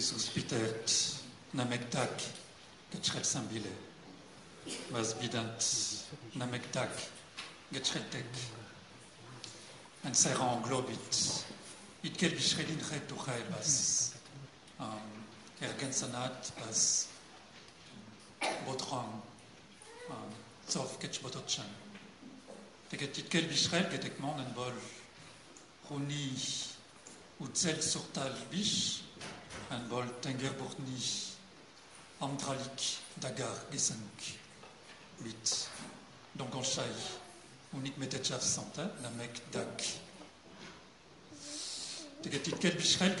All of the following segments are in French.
Jesus pitert namektak getschret sambile. Was bidant namektak getschretek. En serran globit. It kel bishredin bas. Um, ergen sanat bas botram. Um, Zof ketch bototchan. It kel bishrel getekman en bol. Runi utzel surtal bish. En bol tenger bourtni. Amtralik dagar. Donc en chai. Unik metetchav santa, la mek dak. Teget it kel bishrel.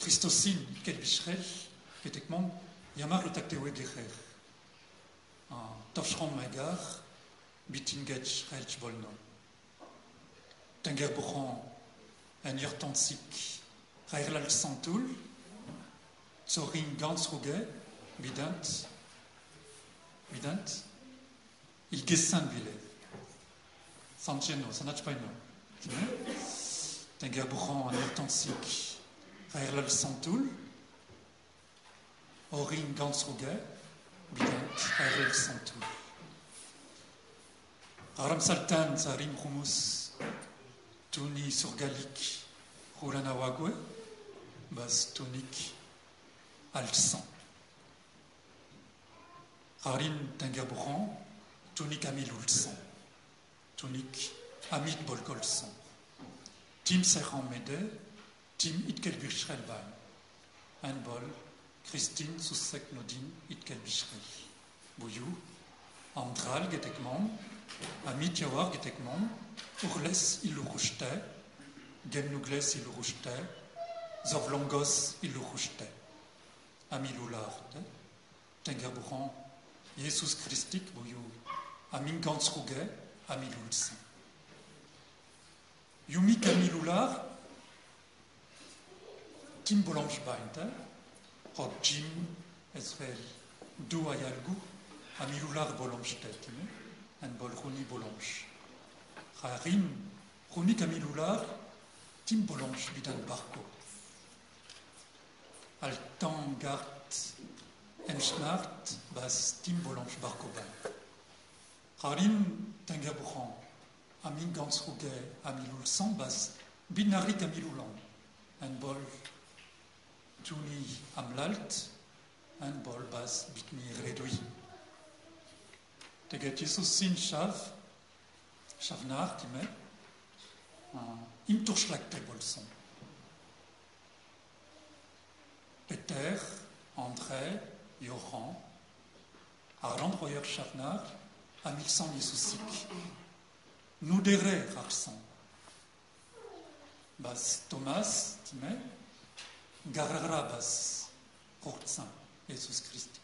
Christosin kel bishrel getekman. Yamar le taktewe gecher. Tafshram Magar, Bitingech Relch Bolno. Tenger Bourran, en Rairlal Santul, Zorin Gansruge, Bidant, Bidant, Il Gessan Sancheno, Sanachpaino. Tenger Bourran, en Yurtansik, Rairlal Santul, Orin Gansruge, bidant arel santu. Aram saltan zarim rumus tuni surgalik rulanawagwe bas tunik alsan. Harin tengaburan tunik amilulsan. Tunik amit bolkolsan. Tim serran mede tim itkelbirschrelbain. Un bol Christine Sussek Nodin Itkel Bishri. Bouyou, Andral Getekman, Amit Yawar Getekman, Urles Ilurushte, Gemnugles Ilurushte, Zovlongos Ilurushte, Amilular, Tengaburan, Jesus Christik Bouyou, Amin Gansruge, Amilulsin. Yumi Kamilular, Tim Bolange Bainter, Rod Jim, Ezrael, du ayalgu, amilular bolomstet, en bol runi bolonch. Rarim, runi kamilular, tim bolonch bidan barko. Altan gart, en schnart, bas tim bolonch barko ban. Rarim, tengaburan, amin gansruge, amilul san, bas binari kamilulan, en bol Tuni amlalt, en bol bas bitmi redui. Teget Jesus sin shav, shavnar time, im turschlag te bolson. Peter, André, Johan, Arland royer shavnar, amilsan Jesusik. Nous dere rarsan. Bas Thomas, time, Gararabas, Hortzan, Jesus Christi.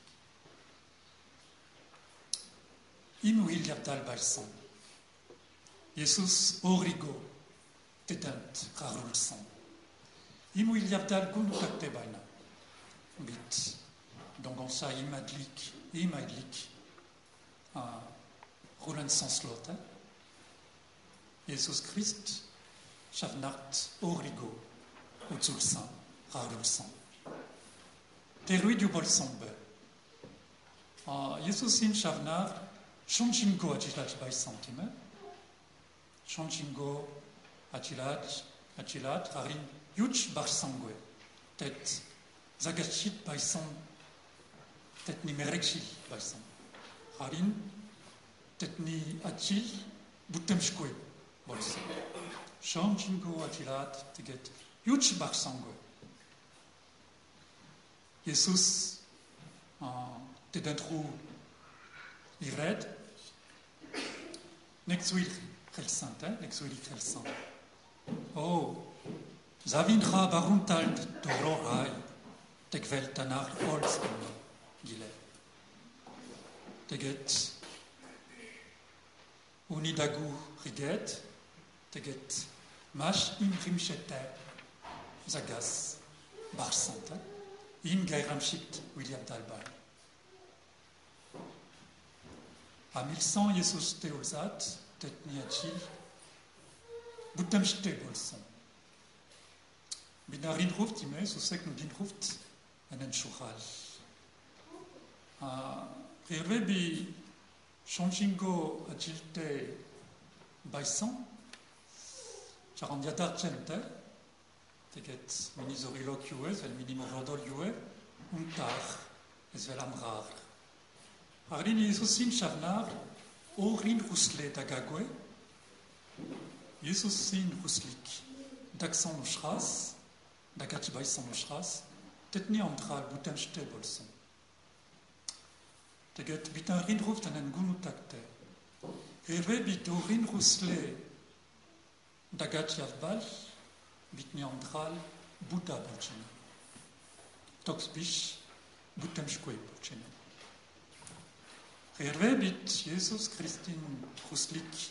Im William Dal Balsan. Jesus Origo, Tedant, Rarulsan. Im William Dal Gunukate. Bit. Donc on sa imadlik, imadlik, a Roland Sanslot. Jesus Christ, Chavnart, Origo, Utzulsan. rarulsan. Terui du bolsambe. Yesusin shavnar shonchingo achilat by santime. Shonchingo achilat achilat harin yuch barsangue. Tet zagachit by san tet ni merekshi by san. Harin tet ni achil butemshkwe bolsam. Shonchingo achilat tiget yuch barsangue. Jesus te dentro ired nexuil chelsan, nexuil chelsan. Oh, zavinra baruntald dororai, tegvel tanar olsken gile. Teget unidagu riget, teget mash imrimchete zagas barsanta. In Gairamshit, William Talbot. A 1100 Jesus Teosat, Tetniachil, Butamshte Bolson. Binarin ruft an en choural. Rerve bi chanchingo agilte baisan, minizorilok yue, zel minimorodol yue, untar, ez vel orin rusle da gagwe, Jesusin ruslik, d'accent no chras, da gati baisan no chras, tetni antral butenchte bolson. Teget bitan rin ruft an en gunu takte. Herve bit orin rusle da gati avbal, bitni antral buta bolchena. Tox bish, butemshkwe bolchena. Herve bit Jesus Christin ruslik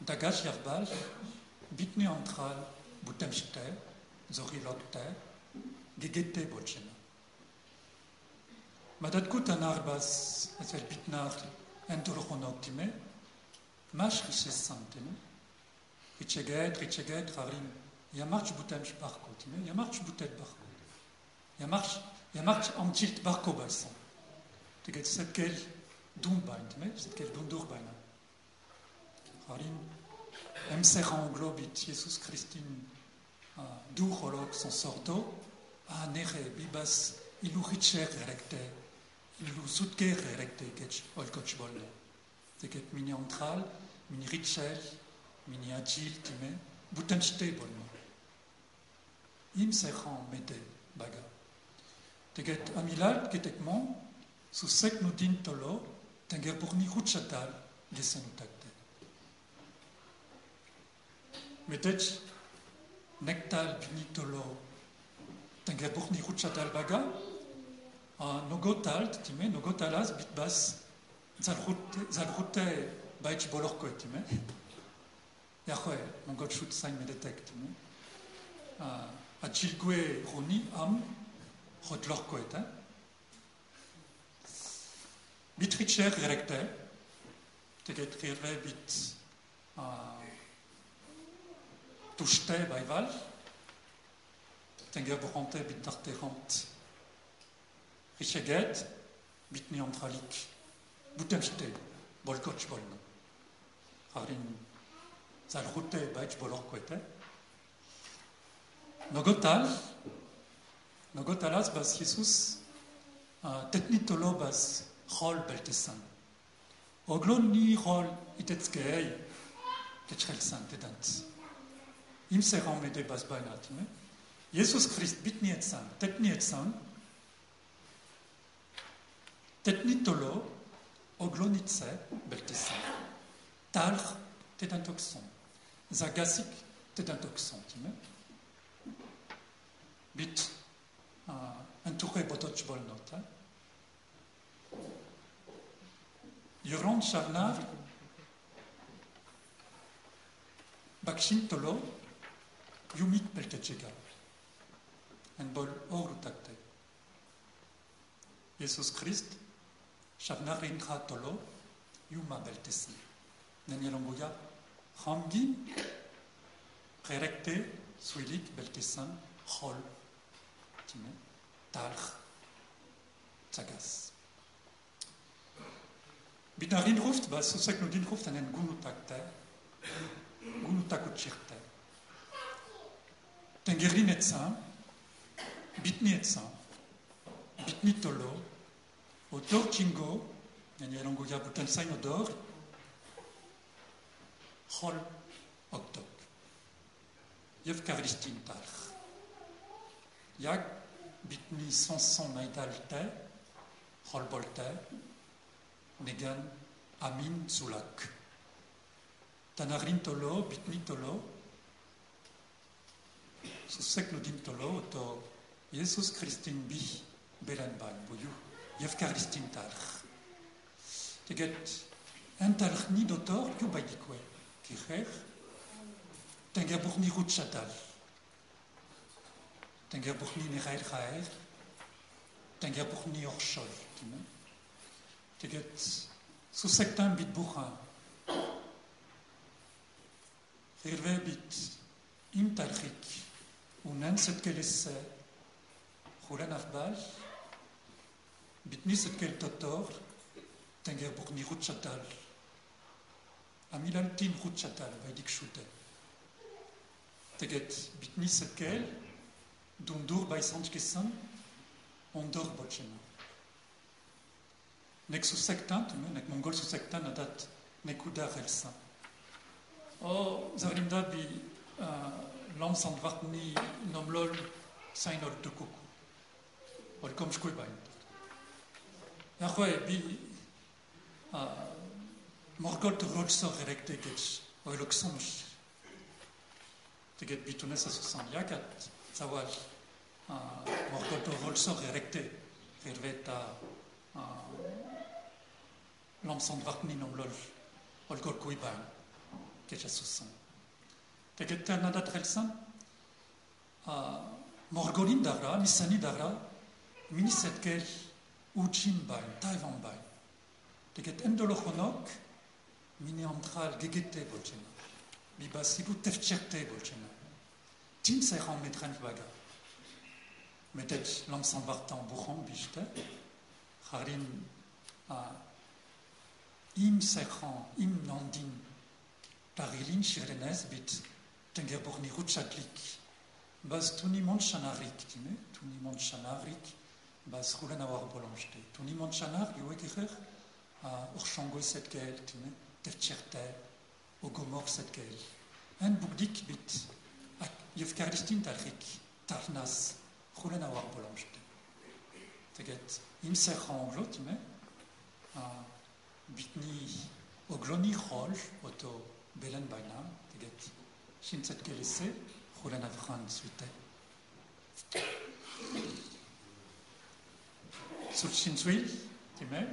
da gati avbal, bitni antral butemshte, zorilokte, gegete bolchena. Madat gut an arbas, ez vel bitnar entolchon optime, mash riches santene, richeget, richeget, rarin, ya march butemsh barko, time, ya march butet barko. Ya march, ya march antilt barko balsan. Teget set kel dun bain, time, set kel dun dur baina. Rarin, em ser anglobit Jesus Christin, du holok son sordo, a nere bibas ilu richer erekte, ilu sutker erekte ketch olkoch bolle. Teket mini antral, mini richel, mini agil time, bolmo. Im mete baga. Teket amilal ketekmon, su sek nu din tolo, tenger nektal binitolo, ингээд бүхний хүч чадал байгаа. А нөгөө талд тийм ээ нөгөө талаас бит бас залхут залхуттай байж болохгүй тийм ээ. Яг хөө монгол шүт сайн мэддэг тийм ээ. А ачилгүй хүний ам хотлохгүй та. Бид хичээх хэрэгтэй. Тэгээд хэрвээ бид а туштай байвал borante bit tarterant, Richeget, bolkoch bolno. Harin zalrute. Nogotal, nogotalas bas Jesus, tetnitolo bas rol beltesan. Oglon ni rol itetzkei, tetchelsan tedant. Im mede bas. Jesus Christ bitni etsan, tetni etsan, Tetnitolo, oglonitse, beltesa. Talr, tedantoxon. Zagasik, tedantoxon, time. Bit, entouré botoch bolnota. Yoran chavnar, bakshintolo, yumik beltechega. En bol orutakte. Jesus Christ, Shavnarin tolo, yuma beltesi. Nanyalongoya, ramgi, rerekte, suilik beltesan, hol, time, talch, tsagas. Binarin ruft, ba susek no din ruft anen gunutakte, gunutakutchirte. Tengerin etsan, bitni etsan, bitni tolo, o Torchingo, Daniel Angoya Butensain odor, Hol Oktok. Yev Karlistin Tar. Yag Bitni Sanson Naidalte, Hol Bolte, Negan Amin Sulak. Tanarin Tolo, Bitni Tolo, Susek Ludin Tolo, to Jesus Christin Bi, Belenban, Boyou. Jevkar distintar. Teget entalch ni dotor più baidikwe. Kicher. Tenger buch ni rutsatal. Tenger buch ni ni rair. Tenger buch ni orshol. Teget su sektan bit bucha. Rirve bit imtalchik. unen set kelesse Roland afbal bitni set kel totor tenger burni rutchatal amilaltin rutchatal vaidik shute teget bitni set kel dundur bai sanchkesan ondor botchena nek su sektant nek mongol su sektan adat nek udar elsa o zarimda bi lam sant vartni nomlol sainol de de erekte gets ol oksons teget bitunes a susan yakat zawal morgol de rol so erekte erveta lam sant vartni nomlol ol gol kui bain get a susan teget nadat relsan morgolin dara misani dara mini setkel uchin bai taiwan bai teget endolochonok mini antral gegete bolchena mi basibu tefcherte bolchena tin seran metren baga metet lamsan vartan buchon biste harin a im seran im nandin tarilin shirenes bit tenger borni rutschatlik baz tuni mont chanarik time tuni mont chanarik baz rulen a war bolanchte tuni mont chanar yo ekerer a urchango set gel time tefcherte o gomor set gel en bugdik bit. A yev kardistin tarik tarnas rulen a war bolanchte teget im serran anglo time a bitni rol oto belen baina teget suite. Sul Shinsui, time.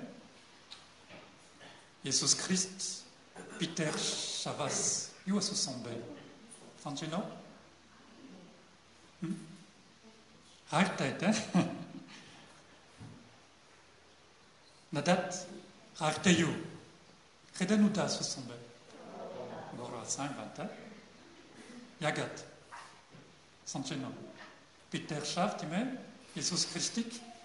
Jesus Christ, Peter Chavas, you also sombe. Don't you? Hmm? Eh? Nadat, harte you. Su sombe. Gora, sain vanta. Jagat, Sancheno. Peter Schaft, time, Jesus Christik,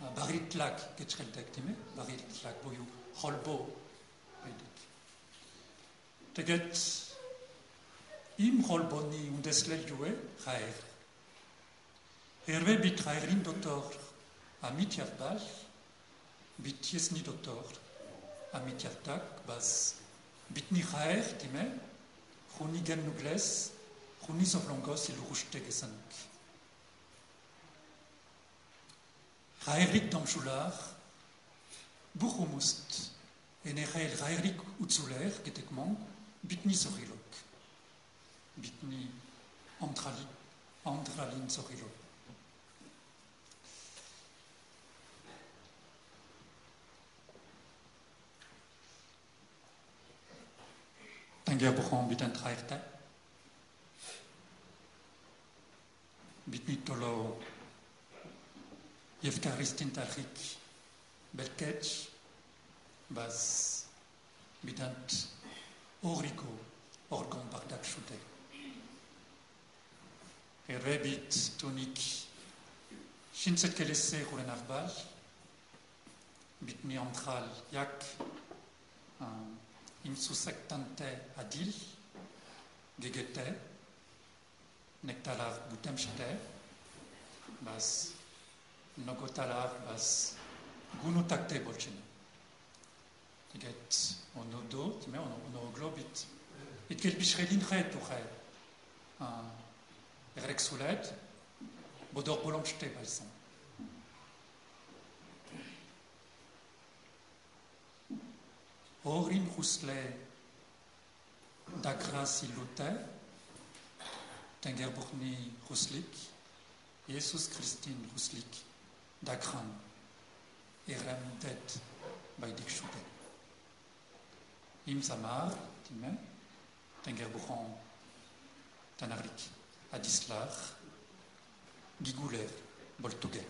багиртлаг гэж хэлдэг тийм ээ. Багиртлаг буюу холбоо байдаг. Тэгээд им холбооны үндэслэл юу вэ? Хайр. Хэрвээ бид хайрын дотор амьд явбал бид ясны дотор амьд явдаг бас бидний хайр тийм ээ. Хүний гэн нүглэс хүний совлонгос илүүштэй гэсэн Raerik damschular, buchumust, en erel raerik utzuler, getekman, bitni sorilok. Bitni andrali, andralin sorilok. Tanger. Bitni tolo Yevkaristin Tachik, Belkech, Bas, Bidant, Orico, Orgon Bardak Shute. Erebit, Tonik, Shinset Kelese, Rulen Avbal, Bitni Antral, Yak, Imsusektante Adil, Gegete, Nektalar Butemshte, Bas, nogotalar bas gunutakte bolchina. Tiget ono do, time ono ono globit. It kel bishrelin red to red. Un erek sulet, bodor bolomchte balsan. Orin rusle dagras ilute, tenger burni ruslik, Jesus Christin Ruslik, Dakran, Erem Det, bei Dikschute. Im Samar, Time, Tengerbuchan, Tanarlik, Adislar, Gigouler, Boltuger.